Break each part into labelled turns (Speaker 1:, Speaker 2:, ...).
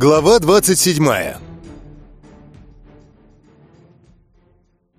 Speaker 1: Глава 27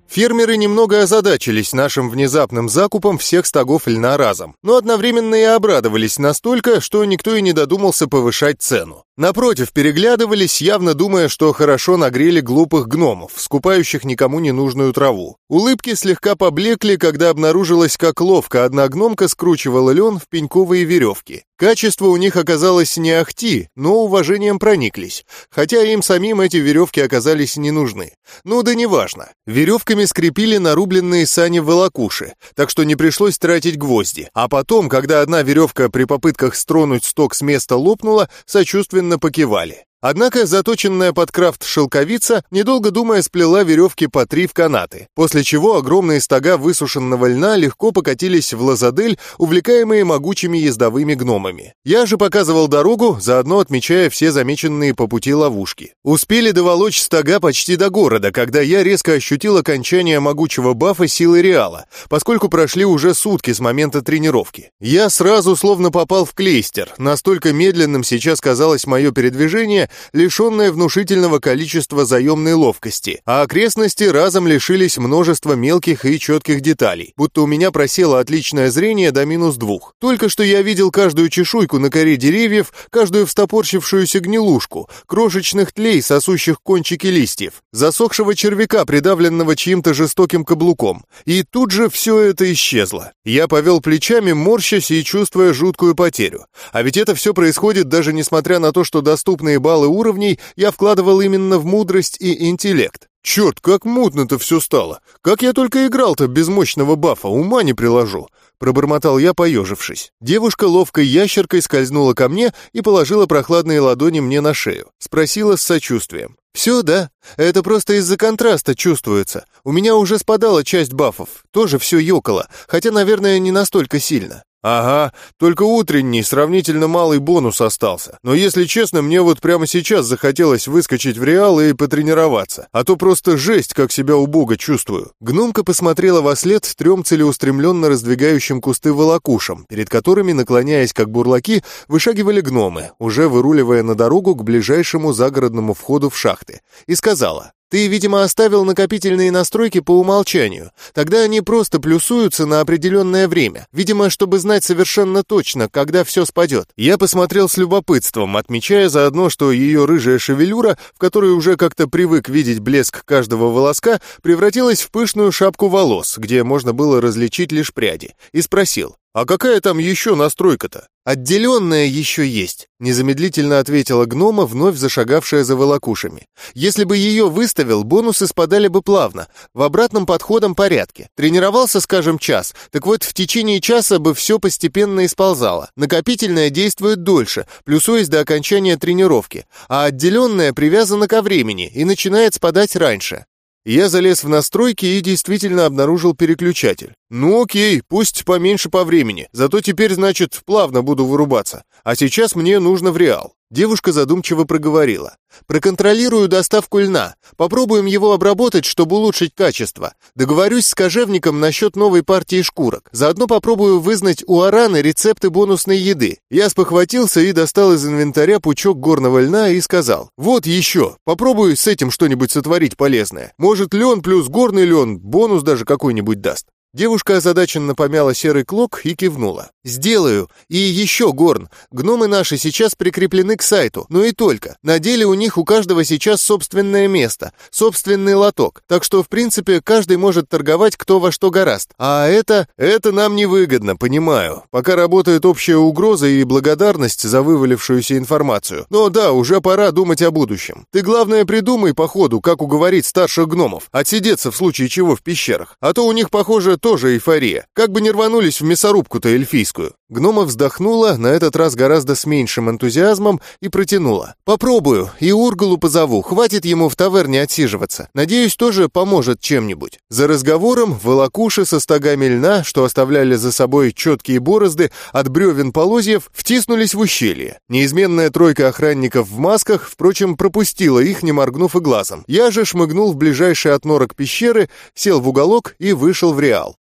Speaker 1: Фермеры немного озадачились нашим внезапным закупом всех стогов льна разом, но одновременно и обрадовались настолько, что никто и не додумался повышать цену. Напротив, переглядывались, явно думая, что хорошо нагрели глупых гномов, скупающих никому не нужную траву. Улыбки слегка поблекли, когда обнаружилось, как ловко одна гномка скручивала лен в пеньковые веревки. Качество у них оказалось не ахти, но уважением прониклись, хотя им самим эти веревки оказались не нужны. Ну да неважно. Веревками скрепили нарубленные сани волокуши, так что не пришлось тратить гвозди. А потом, когда одна веревка при попытках стронуть сток с места лопнула, сочувственно одобрительно покивали. Однако заточенная под крафт шелковица, недолго думая, сплела веревки по три в канаты, после чего огромные стога высушенного льна легко покатились в лазадель, увлекаемые могучими ездовыми гномами. Я же показывал дорогу, заодно отмечая все замеченные по пути ловушки. Успели доволочь стога почти до города, когда я резко ощутил окончание могучего бафа силы Реала, поскольку прошли уже сутки с момента тренировки. Я сразу словно попал в клейстер, настолько медленным сейчас казалось мое передвижение, лишенная внушительного количества заемной ловкости, а окрестности разом лишились множества мелких и четких деталей, будто у меня просело отличное зрение до минус двух. Только что я видел каждую чешуйку на коре деревьев, каждую встопорщившуюся гнилушку, крошечных тлей, сосущих кончики листьев, засохшего червяка, придавленного чьим-то жестоким каблуком. И тут же все это исчезло. Я повел плечами, морщась и чувствуя жуткую потерю. А ведь это все происходит даже несмотря на то, что доступные баллы баллы уровней я вкладывал именно в мудрость и интеллект. Черт, как мутно-то все стало. Как я только играл-то без мощного бафа, ума не приложу. Пробормотал я, поежившись. Девушка ловкой ящеркой скользнула ко мне и положила прохладные ладони мне на шею. Спросила с сочувствием. «Все, да. Это просто из-за контраста чувствуется. У меня уже спадала часть бафов. Тоже все ёкало, хотя, наверное, не настолько сильно. «Ага, только утренний, сравнительно малый бонус остался. Но если честно, мне вот прямо сейчас захотелось выскочить в Реал и потренироваться. А то просто жесть, как себя убого чувствую». Гномка посмотрела во след трем целеустремленно раздвигающим кусты волокушам, перед которыми, наклоняясь как бурлаки, вышагивали гномы, уже выруливая на дорогу к ближайшему загородному входу в шахты, и сказала ты, видимо, оставил накопительные настройки по умолчанию. Тогда они просто плюсуются на определенное время. Видимо, чтобы знать совершенно точно, когда все спадет. Я посмотрел с любопытством, отмечая заодно, что ее рыжая шевелюра, в которой уже как-то привык видеть блеск каждого волоска, превратилась в пышную шапку волос, где можно было различить лишь пряди, и спросил, «А какая там еще настройка-то?» «Отделенная еще есть», — незамедлительно ответила гнома, вновь зашагавшая за волокушами. «Если бы ее выставил, бонусы спадали бы плавно, в обратном подходом порядке. Тренировался, скажем, час, так вот в течение часа бы все постепенно исползало. Накопительная действует дольше, плюсуясь до окончания тренировки, а отделенная привязана ко времени и начинает спадать раньше. Я залез в настройки и действительно обнаружил переключатель. Ну окей, пусть поменьше по времени, зато теперь, значит, плавно буду вырубаться. А сейчас мне нужно в реал. Девушка задумчиво проговорила. «Проконтролирую доставку льна. Попробуем его обработать, чтобы улучшить качество. Договорюсь с кожевником насчет новой партии шкурок. Заодно попробую вызнать у Араны рецепты бонусной еды». Я спохватился и достал из инвентаря пучок горного льна и сказал. «Вот еще. Попробую с этим что-нибудь сотворить полезное. Может, лен плюс горный лен бонус даже какой-нибудь даст». Девушка озадаченно помяла серый клок и кивнула. «Сделаю. И еще, Горн, гномы наши сейчас прикреплены к сайту, но и только. На деле у них у каждого сейчас собственное место, собственный лоток, так что, в принципе, каждый может торговать кто во что гораст. А это... это нам невыгодно, понимаю. Пока работает общая угроза и благодарность за вывалившуюся информацию. Но да, уже пора думать о будущем. Ты, главное, придумай по ходу, как уговорить старших гномов, отсидеться в случае чего в пещерах. А то у них, похоже, тоже эйфория. Как бы не рванулись в мясорубку-то эльфийскую. Гнома вздохнула, на этот раз гораздо с меньшим энтузиазмом, и протянула. «Попробую, и Ургалу позову, хватит ему в таверне отсиживаться. Надеюсь, тоже поможет чем-нибудь». За разговором волокуши со стогами льна, что оставляли за собой четкие борозды от бревен полозьев, втиснулись в ущелье. Неизменная тройка охранников в масках, впрочем, пропустила их, не моргнув и глазом. Я же шмыгнул в ближайший отнорок пещеры, сел в уголок и вышел в реал.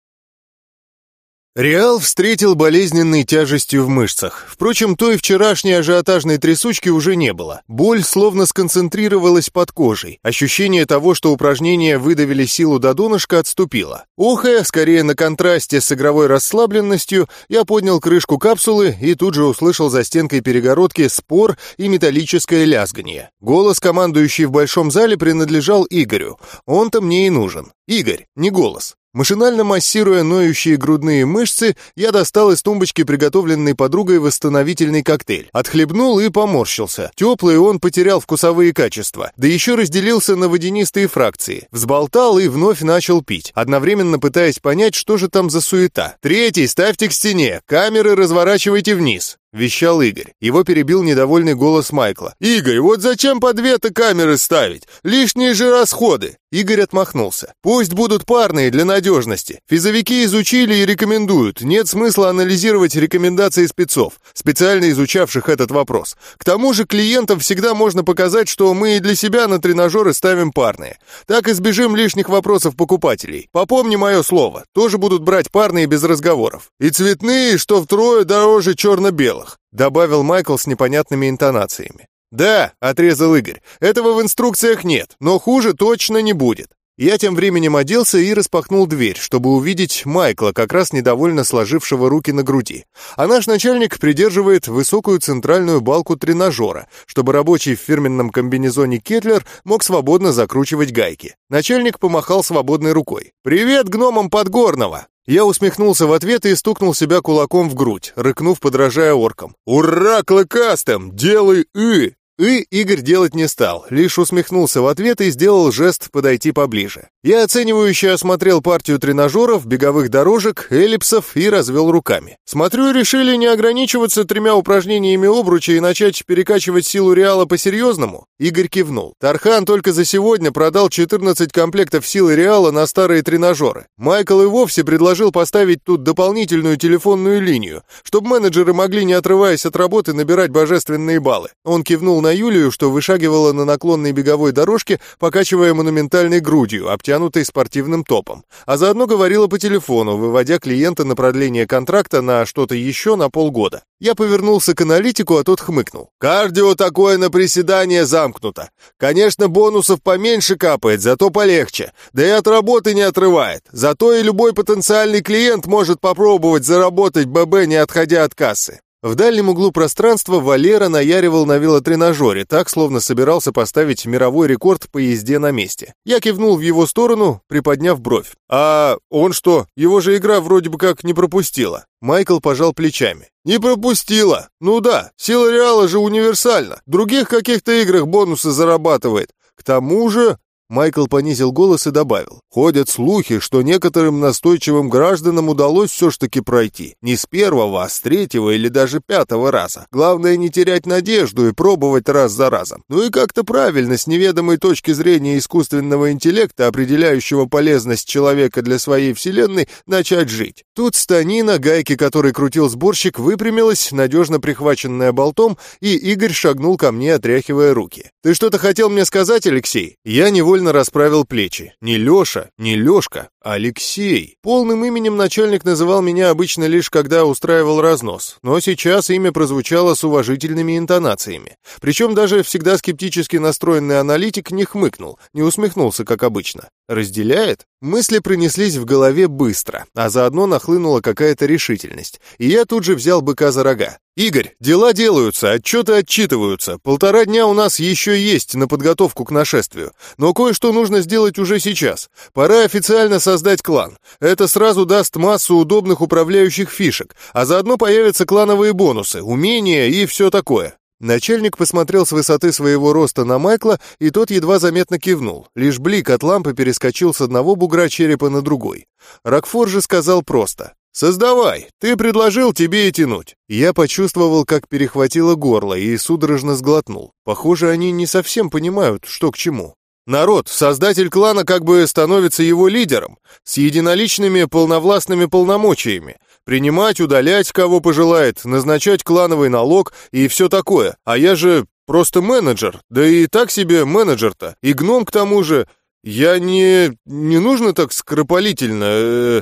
Speaker 1: Реал встретил болезненной тяжестью в мышцах. Впрочем, той вчерашней ажиотажной трясучки уже не было. Боль словно сконцентрировалась под кожей. Ощущение того, что упражнения выдавили силу до донышка, отступило. Охая, скорее на контрасте с игровой расслабленностью, я поднял крышку капсулы и тут же услышал за стенкой перегородки спор и металлическое лязганье. Голос, командующий в большом зале, принадлежал Игорю. Он-то мне и нужен. Игорь, не голос. Машинально массируя ноющие грудные мышцы, я достал из тумбочки приготовленный подругой восстановительный коктейль. Отхлебнул и поморщился. Теплый он потерял вкусовые качества. Да еще разделился на водянистые фракции. Взболтал и вновь начал пить, одновременно пытаясь понять, что же там за суета. «Третий ставьте к стене, камеры разворачивайте вниз». — вещал Игорь. Его перебил недовольный голос Майкла. «Игорь, вот зачем по две-то камеры ставить? Лишние же расходы!» Игорь отмахнулся. «Пусть будут парные для надежности. Физовики изучили и рекомендуют. Нет смысла анализировать рекомендации спецов, специально изучавших этот вопрос. К тому же клиентам всегда можно показать, что мы и для себя на тренажеры ставим парные. Так избежим лишних вопросов покупателей. Попомни мое слово, тоже будут брать парные без разговоров. И цветные, что втрое дороже черно-белых добавил Майкл с непонятными интонациями. «Да», — отрезал Игорь, — «этого в инструкциях нет, но хуже точно не будет». Я тем временем оделся и распахнул дверь, чтобы увидеть Майкла, как раз недовольно сложившего руки на груди. А наш начальник придерживает высокую центральную балку тренажера, чтобы рабочий в фирменном комбинезоне Кетлер мог свободно закручивать гайки. Начальник помахал свободной рукой. «Привет гномам Подгорного!» Я усмехнулся в ответ и стукнул себя кулаком в грудь, рыкнув, подражая оркам. «Ура, клыкастым! Делай «и»!» И Игорь делать не стал, лишь усмехнулся в ответ и сделал жест подойти поближе. Я оценивающе осмотрел партию тренажеров, беговых дорожек, эллипсов и развел руками. Смотрю, решили не ограничиваться тремя упражнениями обруча и начать перекачивать силу Реала по-серьезному? Игорь кивнул. Тархан только за сегодня продал 14 комплектов силы Реала на старые тренажеры. Майкл и вовсе предложил поставить тут дополнительную телефонную линию, чтобы менеджеры могли, не отрываясь от работы, набирать божественные баллы. Он кивнул Юлию, что вышагивала на наклонной беговой дорожке, покачивая монументальной грудью, обтянутой спортивным топом, а заодно говорила по телефону, выводя клиента на продление контракта на что-то еще на полгода. Я повернулся к аналитику, а тот хмыкнул. «Кардио такое на приседание замкнуто. Конечно, бонусов поменьше капает, зато полегче. Да и от работы не отрывает. Зато и любой потенциальный клиент может попробовать заработать ББ, не отходя от кассы. В дальнем углу пространства Валера наяривал на велотренажере, так, словно собирался поставить мировой рекорд по езде на месте. Я кивнул в его сторону, приподняв бровь. «А он что? Его же игра вроде бы как не пропустила». Майкл пожал плечами. «Не пропустила. Ну да, сила Реала же универсальна. В других каких-то играх бонусы зарабатывает. К тому же Майкл понизил голос и добавил. «Ходят слухи, что некоторым настойчивым гражданам удалось все ж таки пройти. Не с первого, а с третьего или даже пятого раза. Главное не терять надежду и пробовать раз за разом. Ну и как-то правильно, с неведомой точки зрения искусственного интеллекта, определяющего полезность человека для своей вселенной, начать жить. Тут станина, гайки которой крутил сборщик, выпрямилась, надежно прихваченная болтом, и Игорь шагнул ко мне, отряхивая руки. «Ты что-то хотел мне сказать, Алексей?» Я невольно невольно расправил плечи. Не Леша, не Лешка, Алексей. Полным именем начальник называл меня обычно лишь когда устраивал разнос, но сейчас имя прозвучало с уважительными интонациями. Причем даже всегда скептически настроенный аналитик не хмыкнул, не усмехнулся, как обычно. Разделяет? Мысли пронеслись в голове быстро, а заодно нахлынула какая-то решительность. И я тут же взял быка за рога. «Игорь, дела делаются, отчеты отчитываются. Полтора дня у нас еще есть на подготовку к нашествию. Но кое-что нужно сделать уже сейчас. Пора официально создать клан. Это сразу даст массу удобных управляющих фишек, а заодно появятся клановые бонусы, умения и все такое. Начальник посмотрел с высоты своего роста на Майкла, и тот едва заметно кивнул. Лишь блик от лампы перескочил с одного бугра черепа на другой. Рокфор же сказал просто. «Создавай! Ты предложил тебе и тянуть!» Я почувствовал, как перехватило горло, и судорожно сглотнул. Похоже, они не совсем понимают, что к чему. Народ, создатель клана как бы становится его лидером, с единоличными полновластными полномочиями. Принимать, удалять, кого пожелает, назначать клановый налог и все такое. А я же просто менеджер, да и так себе менеджер-то. И гном к тому же. Я не... не нужно так скоропалительно... Э,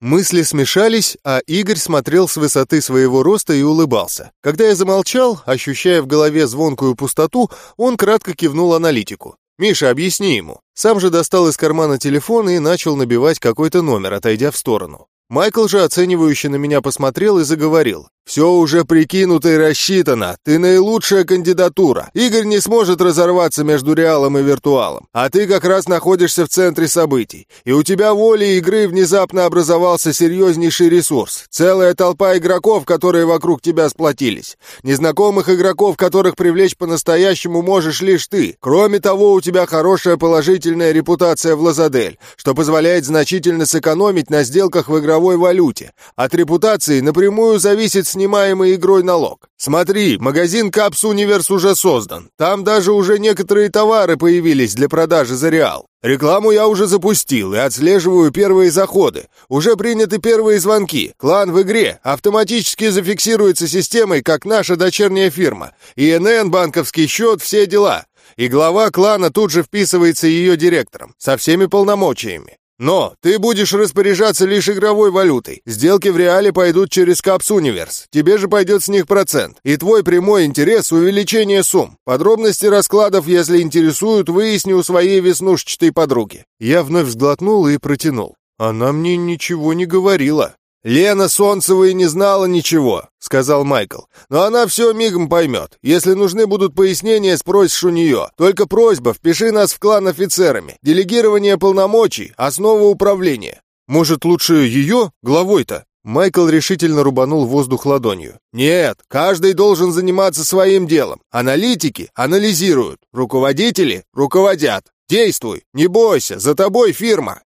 Speaker 1: Мысли смешались, а Игорь смотрел с высоты своего роста и улыбался. Когда я замолчал, ощущая в голове звонкую пустоту, он кратко кивнул аналитику. «Миша, объясни ему». Сам же достал из кармана телефон и начал набивать какой-то номер, отойдя в сторону. Майкл же оценивающе на меня посмотрел и заговорил. «Все уже прикинуто и рассчитано. Ты наилучшая кандидатура. Игорь не сможет разорваться между реалом и виртуалом. А ты как раз находишься в центре событий. И у тебя волей игры внезапно образовался серьезнейший ресурс. Целая толпа игроков, которые вокруг тебя сплотились. Незнакомых игроков, которых привлечь по-настоящему можешь лишь ты. Кроме того, у тебя хорошая положительная репутация в Лазадель, что позволяет значительно сэкономить на сделках в игровой валюте. От репутации напрямую зависит снимаемый игрой налог. Смотри, магазин Капс Универс уже создан. Там даже уже некоторые товары появились для продажи за реал. Рекламу я уже запустил и отслеживаю первые заходы. Уже приняты первые звонки. Клан в игре автоматически зафиксируется системой, как наша дочерняя фирма. ИНН, банковский счет, все дела. И глава клана тут же вписывается ее директором, со всеми полномочиями. Но ты будешь распоряжаться лишь игровой валютой. Сделки в реале пойдут через Капс Универс. Тебе же пойдет с них процент. И твой прямой интерес — увеличение сумм. Подробности раскладов, если интересуют, выясни у своей веснушчатой подруги». Я вновь сглотнул и протянул. Она мне ничего не говорила. «Лена Солнцева и не знала ничего», — сказал Майкл. «Но она все мигом поймет. Если нужны будут пояснения, спросишь у нее. Только просьба, впиши нас в клан офицерами. Делегирование полномочий — основа управления». «Может, лучше ее, главой-то?» Майкл решительно рубанул воздух ладонью. «Нет, каждый должен заниматься своим делом. Аналитики анализируют, руководители руководят. Действуй, не бойся, за тобой фирма.